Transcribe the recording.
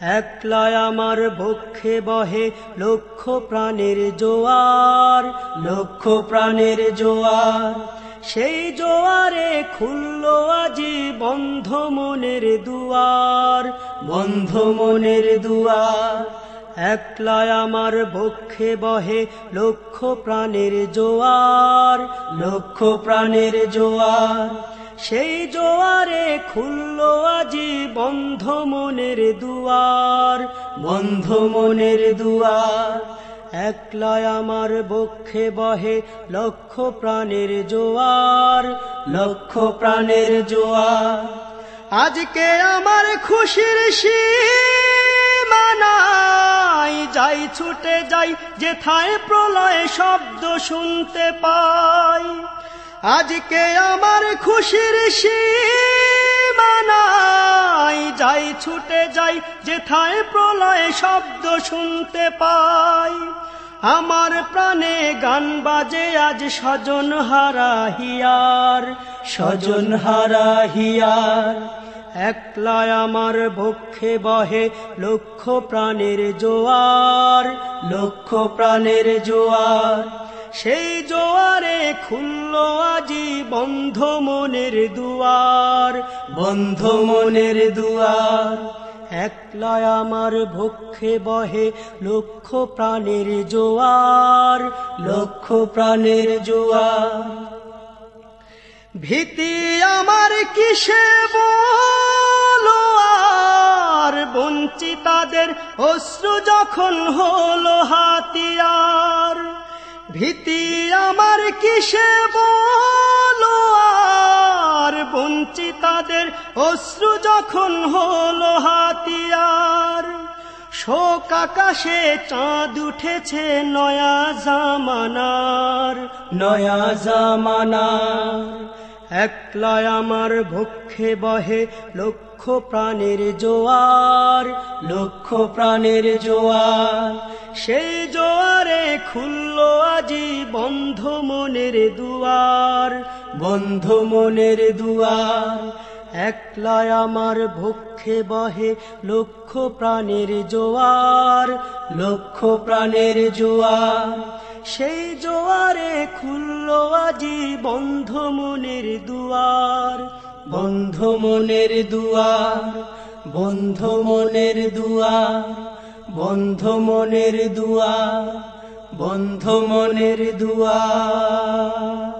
একলায় আমার বক্ষে বহে লক্ষ প্রাণের জোয়ার লক্ষ প্রাণের জোয়ার। সেই জোয়ারে খুলল আজি বন্ধ মনের দুয়ার, বন্ধ মনের দুয়ার। একলায় আমার বক্ষে বহে লক্ষ প্রাণের জোয়ার লক্ষ প্রাণের জোয়ার। সেই জোয়ারে খুলল আজি বন্ধ মনের দুয়ার বন্ধ মনের দুয়ার। একলায় আমার বক্ষে বহে লক্ষ প্রাণের জোয়ার লক্ষ প্রাণের জোয়ার। আজকে আমার খুশির সীমানাই যাই, ছুটে যাই, যেথায় প্রলয় শব্দ শুনতে পাই। আজকে আমার খুশির সীমানাই যাই, ছুটে যাই, যেথায় প্রলয় শব্দ শুনতে পাই। আমার প্রাণে গান বাজে, আজ স্বজন হারা হিয়ার, স্বজন হারা হিয়ার। একলায় আমার বক্ষে বহে লক্ষ প্রাণের জোয়ার লক্ষ প্রাণের জোয়ার। সেই জোয়ারে খুলল আজি বন্ধ মনের দুয়ার বন্ধ মনের দুয়ার। একলায় আমার ভক্ষে বহে লক্ষ প্রাণের জোয়ার লক্ষ প্রাণের জোয়ার। ভীতি আমার কিসে বঞ্চিতাদের অশ্রু যখন হলো হাতিয়ার ভীতি আমার কিসে বলো? আর বঞ্চিতাদের অশ্রু যখন হলো হাতিয়ার, শোক আকাশে চাঁদ উঠেছে নয়া জামানার নয়া জামানার। একলায় আমার ভক্ষে বহে লক্ষ প্রাণের জোয়ার লক্ষ প্রাণের জোয়ার। সেই জোয়ারে খুলল আজি বন্ধ মনের দুয়ার, বন্ধ মনের দুয়ার। একলায় আমার ভক্ষে বহে লক্ষ প্রাণের জোয়ার লক্ষ প্রাণের জোয়ার। সেই জোয়ারে খুলল আজি বন্ধ মনের দুয়ার বন্ধ মনের দুয়ার বন্ধ মনের দুয়ার বন্ধ মনের দুয়ার বন্ধ মনের দুয়ার।